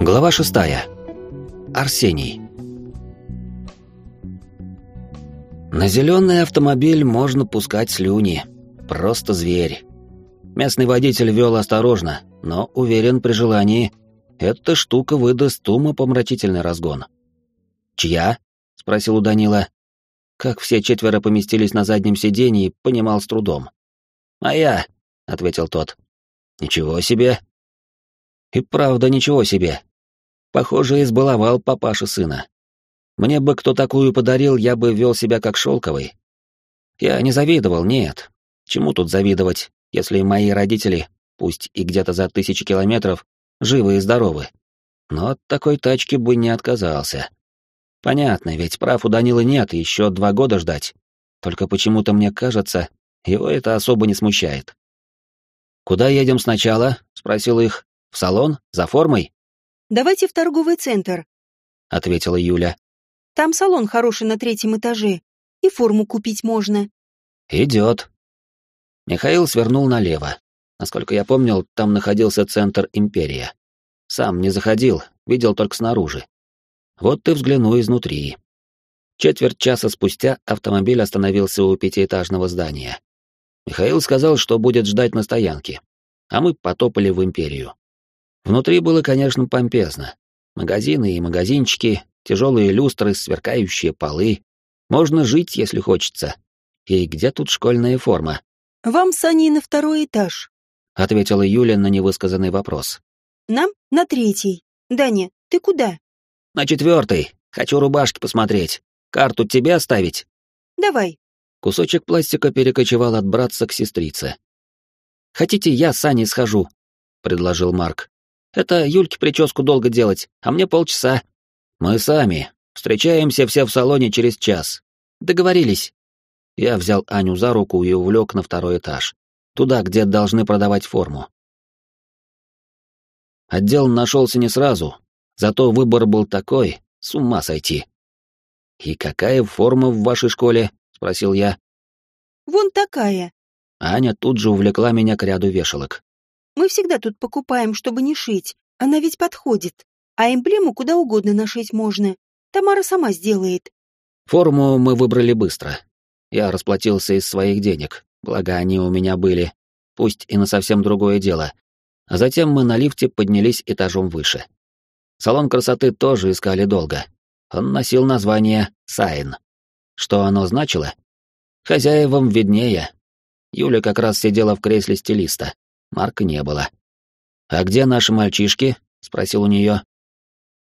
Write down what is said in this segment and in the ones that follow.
Глава шестая. Арсений. На зеленый автомобиль можно пускать слюни. Просто зверь. Местный водитель вел осторожно, но уверен при желании, эта штука выдаст умопомрачительный разгон. «Чья?» — спросил у Данила. Как все четверо поместились на заднем сиденье, понимал с трудом. «Моя», — ответил тот. «Ничего себе!» И правда, ничего себе. Похоже, избаловал папаша сына. Мне бы кто такую подарил, я бы вел себя как шелковый. Я не завидовал, нет. Чему тут завидовать, если мои родители, пусть и где-то за тысячи километров, живы и здоровы? Но от такой тачки бы не отказался. Понятно, ведь прав у Данилы нет, еще два года ждать. Только почему-то мне кажется, его это особо не смущает. «Куда едем сначала?» — спросил их. «В салон? За формой?» «Давайте в торговый центр», — ответила Юля. «Там салон хороший на третьем этаже, и форму купить можно». «Идет». Михаил свернул налево. Насколько я помнил, там находился центр Империя. Сам не заходил, видел только снаружи. Вот ты взгляну изнутри. Четверть часа спустя автомобиль остановился у пятиэтажного здания. Михаил сказал, что будет ждать на стоянке, а мы потопали в империю. Внутри было, конечно, помпезно. Магазины и магазинчики, тяжелые люстры, сверкающие полы. Можно жить, если хочется. И где тут школьная форма? «Вам с Аней на второй этаж», — ответила Юля на невысказанный вопрос. «Нам на третий. Даня, ты куда?» «На четвертый. Хочу рубашки посмотреть. Карту тебе оставить?» «Давай». Кусочек пластика перекочевал от братца к сестрице. «Хотите, я с Аней схожу?» — предложил Марк. «Это Юльке прическу долго делать, а мне полчаса». «Мы сами. Встречаемся все в салоне через час». «Договорились». Я взял Аню за руку и увлек на второй этаж. Туда, где должны продавать форму. Отдел нашелся не сразу, зато выбор был такой, с ума сойти. «И какая форма в вашей школе?» — спросил я. «Вон такая». Аня тут же увлекла меня к ряду вешалок. «Мы всегда тут покупаем, чтобы не шить. Она ведь подходит. А эмблему куда угодно нашить можно. Тамара сама сделает». Форму мы выбрали быстро. Я расплатился из своих денег, благо они у меня были, пусть и на совсем другое дело. А затем мы на лифте поднялись этажом выше. Салон красоты тоже искали долго. Он носил название «Сайн». Что оно значило? Хозяевам виднее. Юля как раз сидела в кресле стилиста. Марка не было. «А где наши мальчишки?» — спросил у нее.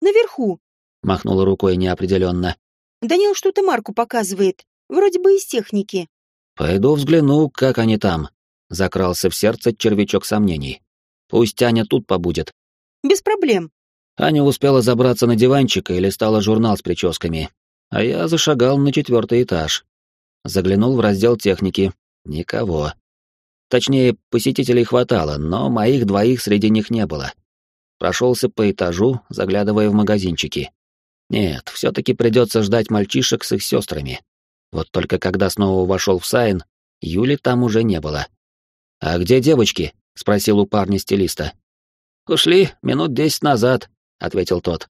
«Наверху», — махнула рукой неопределенно. «Данил что-то Марку показывает, вроде бы из техники». «Пойду взгляну, как они там», — закрался в сердце червячок сомнений. «Пусть Аня тут побудет». «Без проблем». Аня успела забраться на диванчик и листала журнал с прическами, а я зашагал на четвертый этаж. Заглянул в раздел техники. Никого. Точнее, посетителей хватало, но моих двоих среди них не было. Прошелся по этажу, заглядывая в магазинчики. Нет, все-таки придется ждать мальчишек с их сестрами. Вот только когда снова вошел в Сайн, Юли там уже не было. «А где девочки?» — спросил у парня стилиста. «Ушли минут десять назад», ответил тот.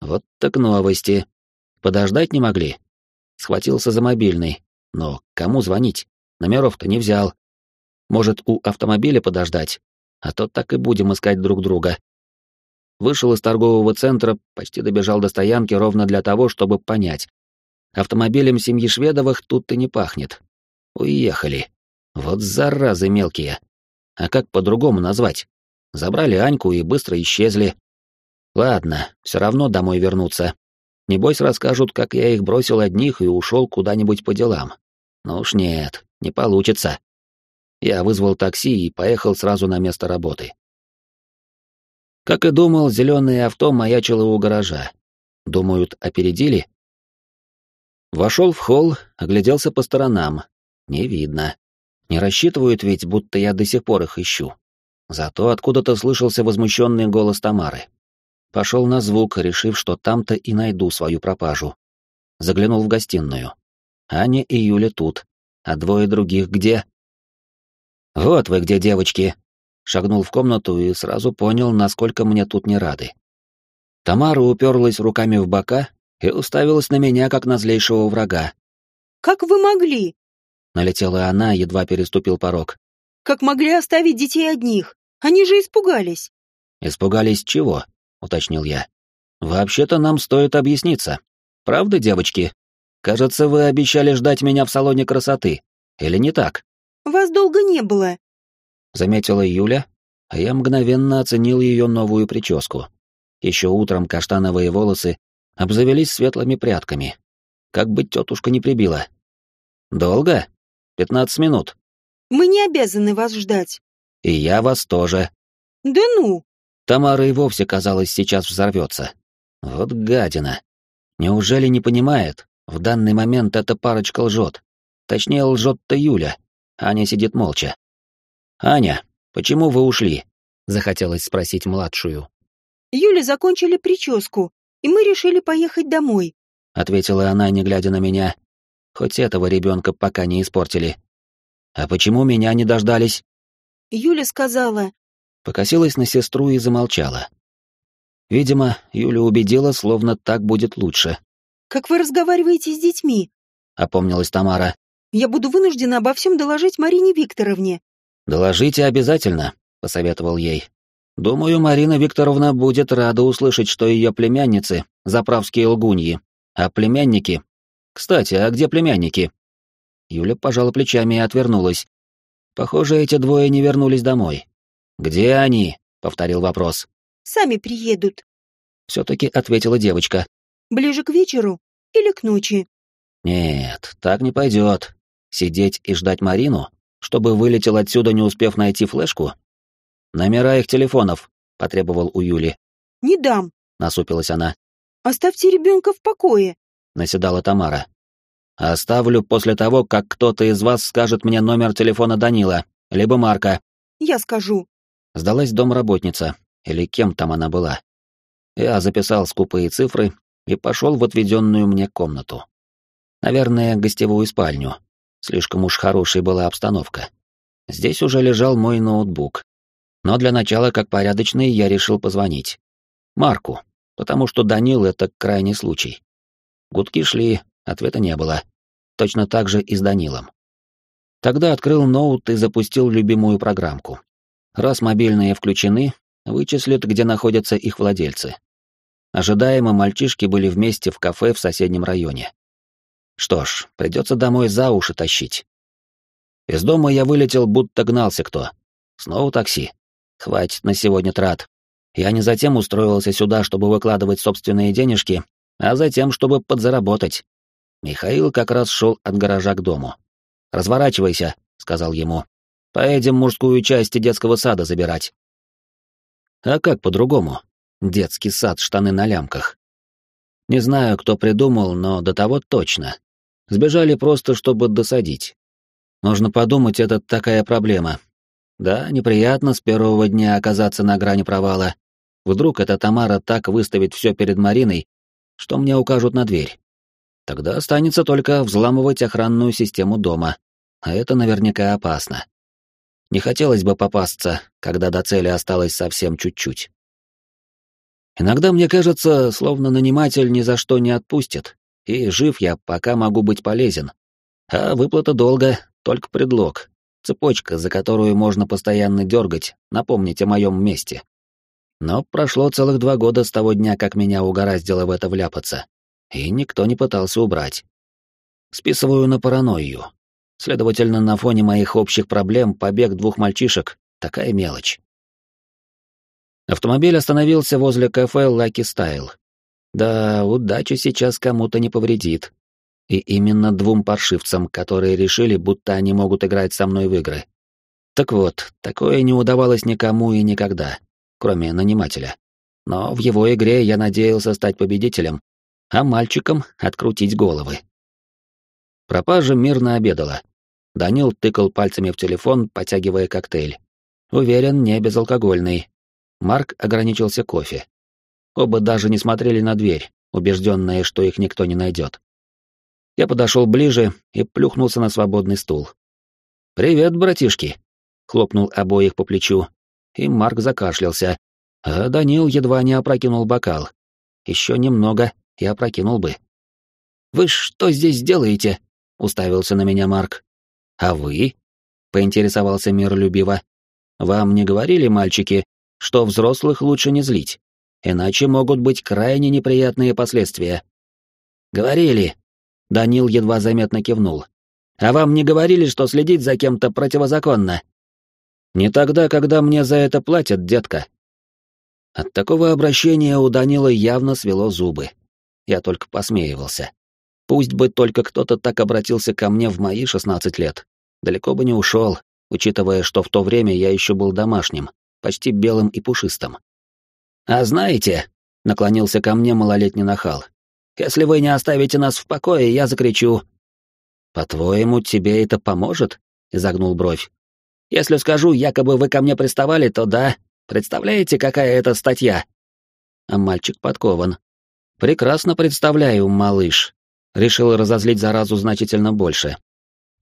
Вот так новости. Подождать не могли. Схватился за мобильный. Но кому звонить? Номеров-то не взял. Может, у автомобиля подождать? А то так и будем искать друг друга. Вышел из торгового центра, почти добежал до стоянки ровно для того, чтобы понять. Автомобилем семьи Шведовых тут и не пахнет. Уехали. Вот заразы мелкие. А как по-другому назвать? Забрали Аньку и быстро исчезли. Ладно, все равно домой вернуться. Небось расскажут, как я их бросил одних и ушел куда-нибудь по делам. Ну уж нет, не получится. Я вызвал такси и поехал сразу на место работы. Как и думал, зеленое авто маячило у гаража. Думают, опередили? Вошел в холл, огляделся по сторонам. Не видно. Не рассчитывают ведь, будто я до сих пор их ищу. Зато откуда-то слышался возмущенный голос Тамары. Пошел на звук, решив, что там-то и найду свою пропажу. Заглянул в гостиную. Аня и Юля тут. А двое других где? «Вот вы где, девочки!» Шагнул в комнату и сразу понял, насколько мне тут не рады. Тамара уперлась руками в бока и уставилась на меня, как на злейшего врага. «Как вы могли?» Налетела она, едва переступил порог. «Как могли оставить детей одних? Они же испугались». «Испугались чего?» — уточнил я. «Вообще-то нам стоит объясниться. Правда, девочки? Кажется, вы обещали ждать меня в салоне красоты. Или не так?» «Вас долго не было», — заметила Юля, а я мгновенно оценил ее новую прическу. Еще утром каштановые волосы обзавелись светлыми прядками. Как бы тетушка не прибила. «Долго? Пятнадцать минут». «Мы не обязаны вас ждать». «И я вас тоже». «Да ну!» Тамара и вовсе, казалось, сейчас взорвется. Вот гадина. Неужели не понимает? В данный момент эта парочка лжет. Точнее, лжет-то Юля. Аня сидит молча. «Аня, почему вы ушли?» — захотелось спросить младшую. «Юля закончили прическу, и мы решили поехать домой», — ответила она, не глядя на меня. «Хоть этого ребенка пока не испортили». «А почему меня не дождались?» Юля сказала. Покосилась на сестру и замолчала. Видимо, Юля убедила, словно так будет лучше. «Как вы разговариваете с детьми?» — опомнилась Тамара. «Я буду вынуждена обо всем доложить Марине Викторовне». «Доложите обязательно», — посоветовал ей. «Думаю, Марина Викторовна будет рада услышать, что ее племянницы — заправские лгуньи, а племянники... Кстати, а где племянники?» Юля пожала плечами и отвернулась. Похоже, эти двое не вернулись домой. «Где они?» — повторил вопрос. «Сами приедут», — все-таки ответила девочка. «Ближе к вечеру или к ночи?» «Нет, так не пойдет. Сидеть и ждать Марину? чтобы вылетел отсюда, не успев найти флешку? Номера их телефонов, потребовал у Юли. Не дам, насупилась она. Оставьте ребенка в покое, наседала Тамара. Оставлю после того, как кто-то из вас скажет мне номер телефона Данила, либо Марка. Я скажу. Сдалась домработница, или кем там она была. Я записал скупые цифры и пошел в отведенную мне комнату. Наверное, гостевую спальню, Слишком уж хорошей была обстановка. Здесь уже лежал мой ноутбук. Но для начала, как порядочный, я решил позвонить. Марку, потому что Данил — это крайний случай. Гудки шли, ответа не было. Точно так же и с Данилом. Тогда открыл ноут и запустил любимую программку. Раз мобильные включены, вычислят, где находятся их владельцы. Ожидаемо мальчишки были вместе в кафе в соседнем районе. Что ж, придется домой за уши тащить. Из дома я вылетел, будто гнался кто. Снова такси. Хватит на сегодня трат. Я не затем устроился сюда, чтобы выкладывать собственные денежки, а затем, чтобы подзаработать. Михаил как раз шел от гаража к дому. «Разворачивайся», — сказал ему. «Поедем мужскую часть детского сада забирать». А как по-другому? Детский сад, штаны на лямках. Не знаю, кто придумал, но до того точно. Сбежали просто, чтобы досадить. Нужно подумать, это такая проблема. Да, неприятно с первого дня оказаться на грани провала. Вдруг эта Тамара так выставит все перед Мариной, что мне укажут на дверь. Тогда останется только взламывать охранную систему дома, а это наверняка опасно. Не хотелось бы попасться, когда до цели осталось совсем чуть-чуть. Иногда мне кажется, словно наниматель ни за что не отпустит, и жив я, пока могу быть полезен. А выплата долга — только предлог, цепочка, за которую можно постоянно дергать, напомнить о моем месте. Но прошло целых два года с того дня, как меня угораздило в это вляпаться, и никто не пытался убрать. Списываю на паранойю. Следовательно, на фоне моих общих проблем побег двух мальчишек — такая мелочь. Автомобиль остановился возле кафе Lucky Style. Да, удача сейчас кому-то не повредит. И именно двум паршивцам, которые решили, будто они могут играть со мной в игры. Так вот, такое не удавалось никому и никогда, кроме нанимателя. Но в его игре я надеялся стать победителем, а мальчикам открутить головы. Пропажа мирно обедала. Данил тыкал пальцами в телефон, потягивая коктейль. Уверен, не безалкогольный, Марк ограничился кофе. Оба даже не смотрели на дверь, убежденные, что их никто не найдет. Я подошел ближе и плюхнулся на свободный стул. «Привет, братишки!» — хлопнул обоих по плечу, и Марк закашлялся, а Данил едва не опрокинул бокал, Еще немного и опрокинул бы. «Вы что здесь делаете?» — уставился на меня Марк. «А вы?» — поинтересовался миролюбиво. «Вам не говорили, мальчики, что взрослых лучше не злить, иначе могут быть крайне неприятные последствия?» «Говорили», — Данил едва заметно кивнул. «А вам не говорили, что следить за кем-то противозаконно?» «Не тогда, когда мне за это платят, детка». От такого обращения у Данила явно свело зубы. Я только посмеивался. Пусть бы только кто-то так обратился ко мне в мои шестнадцать лет. Далеко бы не ушел, учитывая, что в то время я еще был домашним, почти белым и пушистым. «А знаете», — наклонился ко мне малолетний нахал, «если вы не оставите нас в покое, я закричу». «По-твоему, тебе это поможет?» — изогнул бровь. «Если скажу, якобы вы ко мне приставали, то да. Представляете, какая это статья?» А мальчик подкован. «Прекрасно представляю, малыш», Решил разозлить заразу значительно больше.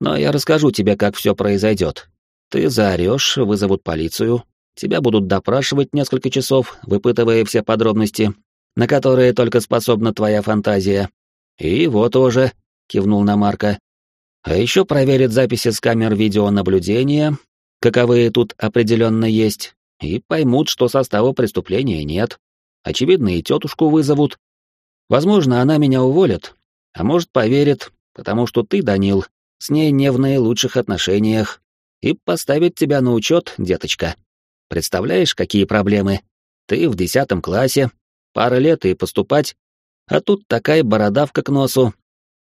Но я расскажу тебе, как все произойдет. Ты заорешь, вызовут полицию, тебя будут допрашивать несколько часов, выпытывая все подробности, на которые только способна твоя фантазия. И вот уже, кивнул на Марка. А еще проверят записи с камер видеонаблюдения, каковые тут определенно есть, и поймут, что состава преступления нет. Очевидно, и тетушку вызовут. Возможно, она меня уволит, а может, поверит, потому что ты, Данил, с ней не в наилучших отношениях, и поставит тебя на учет, деточка. Представляешь, какие проблемы? Ты в десятом классе, пара лет и поступать, а тут такая бородавка к носу.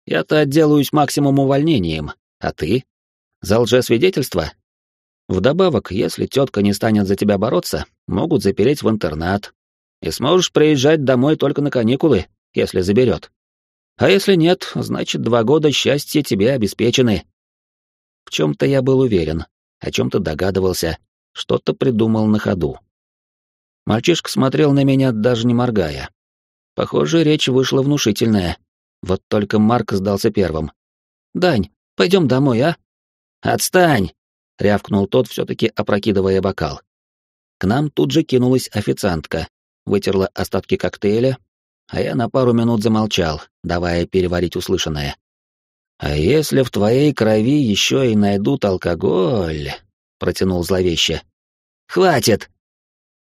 Я-то отделаюсь максимум увольнением, а ты? За лжесвидетельство? Вдобавок, если тетка не станет за тебя бороться, могут запереть в интернат. И сможешь приезжать домой только на каникулы, если заберет. А если нет, значит, два года счастья тебе обеспечены. В чем-то я был уверен, о чем-то догадывался, что-то придумал на ходу. Мальчишка смотрел на меня, даже не моргая. Похоже, речь вышла внушительная. Вот только Марк сдался первым. «Дань, пойдем домой, а?» «Отстань!» — рявкнул тот, все-таки опрокидывая бокал. К нам тут же кинулась официантка, вытерла остатки коктейля, а я на пару минут замолчал, давая переварить услышанное. «А если в твоей крови еще и найдут алкоголь?» — протянул зловеще. «Хватит!»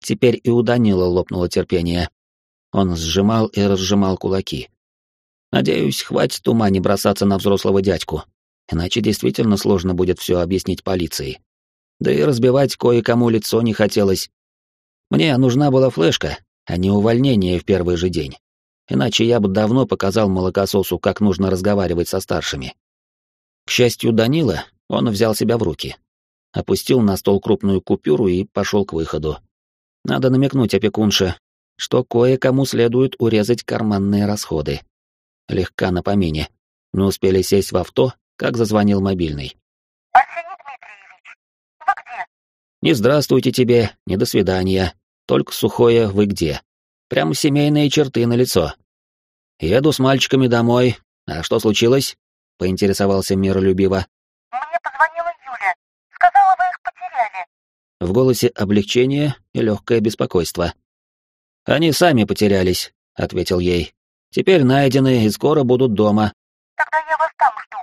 Теперь и у Данила лопнуло терпение. Он сжимал и разжимал кулаки. Надеюсь, хватит ума не бросаться на взрослого дядьку, иначе действительно сложно будет все объяснить полиции. Да и разбивать кое-кому лицо не хотелось. Мне нужна была флешка, а не увольнение в первый же день иначе я бы давно показал молокососу, как нужно разговаривать со старшими. К счастью Данила, он взял себя в руки. Опустил на стол крупную купюру и пошел к выходу. Надо намекнуть опекунше, что кое-кому следует урезать карманные расходы. Легка на помине. Не успели сесть в авто, как зазвонил мобильный. «Арсений Дмитриевич, вы где?» «Не здравствуйте тебе, не до свидания. Только сухое «вы где?» Прям семейные черты на лицо. Еду с мальчиками домой. А что случилось? Поинтересовался миролюбиво. Мне позвонила Юля. Сказала, вы их потеряли. В голосе облегчение и легкое беспокойство. Они сами потерялись, ответил ей. Теперь найдены и скоро будут дома. Тогда я вас там жду.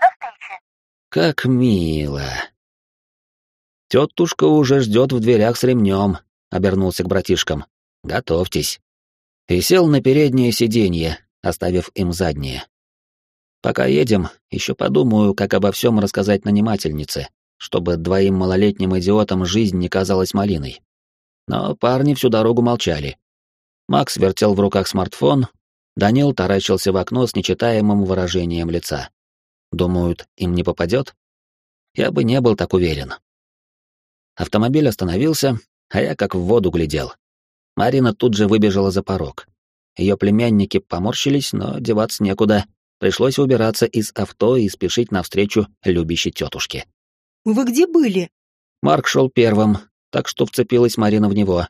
До встречи. Как мило. Тетушка уже ждет в дверях с ремнем, обернулся к братишкам. Готовьтесь. И сел на переднее сиденье, оставив им заднее. Пока едем, еще подумаю, как обо всем рассказать нанимательнице, чтобы двоим малолетним идиотам жизнь не казалась малиной. Но парни всю дорогу молчали. Макс вертел в руках смартфон, Данил таращился в окно с нечитаемым выражением лица. Думают, им не попадет? Я бы не был так уверен. Автомобиль остановился, а я как в воду глядел. Марина тут же выбежала за порог. Ее племянники поморщились, но деваться некуда. Пришлось убираться из авто и спешить навстречу любящей тетушке. «Вы где были?» Марк шел первым, так что вцепилась Марина в него.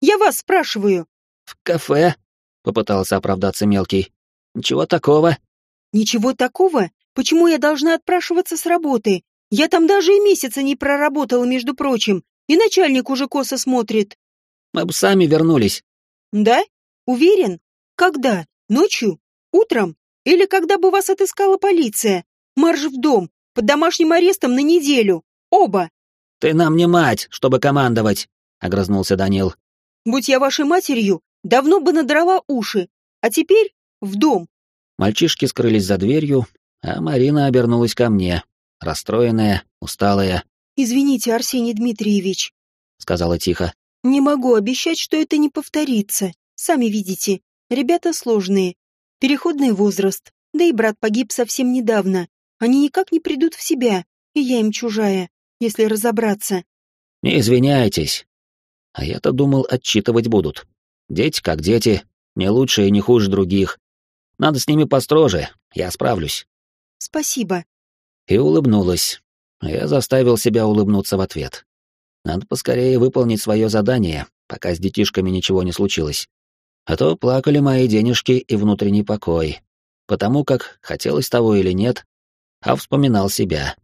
«Я вас спрашиваю». «В кафе?» — попытался оправдаться мелкий. «Ничего такого». «Ничего такого? Почему я должна отпрашиваться с работы? Я там даже и месяца не проработала, между прочим, и начальник уже косо смотрит». Мы бы сами вернулись. Да? Уверен? Когда? Ночью? Утром? Или когда бы вас отыскала полиция? Марш в дом, под домашним арестом на неделю. Оба. Ты нам не мать, чтобы командовать, огрызнулся Данил. Будь я вашей матерью, давно бы надрала уши. А теперь в дом. Мальчишки скрылись за дверью, а Марина обернулась ко мне, расстроенная, усталая. «Извините, Арсений Дмитриевич», — сказала тихо. «Не могу обещать, что это не повторится. Сами видите, ребята сложные. Переходный возраст, да и брат погиб совсем недавно. Они никак не придут в себя, и я им чужая, если разобраться». «Не извиняйтесь. А я-то думал, отчитывать будут. Дети как дети, не лучше и не хуже других. Надо с ними построже, я справлюсь. Спасибо. И улыбнулась. Я заставил себя улыбнуться в ответ. Надо поскорее выполнить свое задание, пока с детишками ничего не случилось. А то плакали мои денежки и внутренний покой. Потому как, хотелось того или нет, а вспоминал себя.